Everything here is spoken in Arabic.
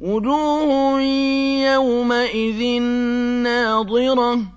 وُجُوهٌ يَوْمَئِذٍ نَّاضِرَةٌ